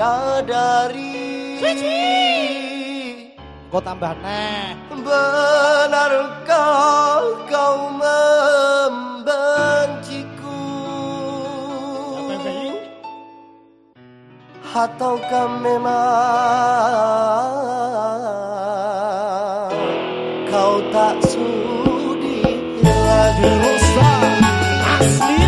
bidadari. Kau tambah nek. Benarkah kau membenciku. Ataukah memang Kau tak sudi lagi? Rusak asli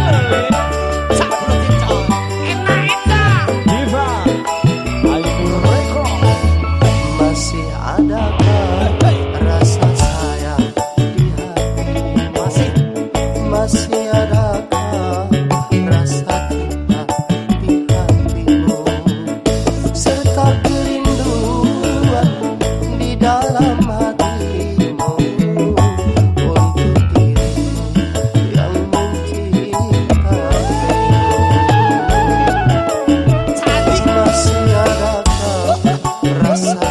Yes.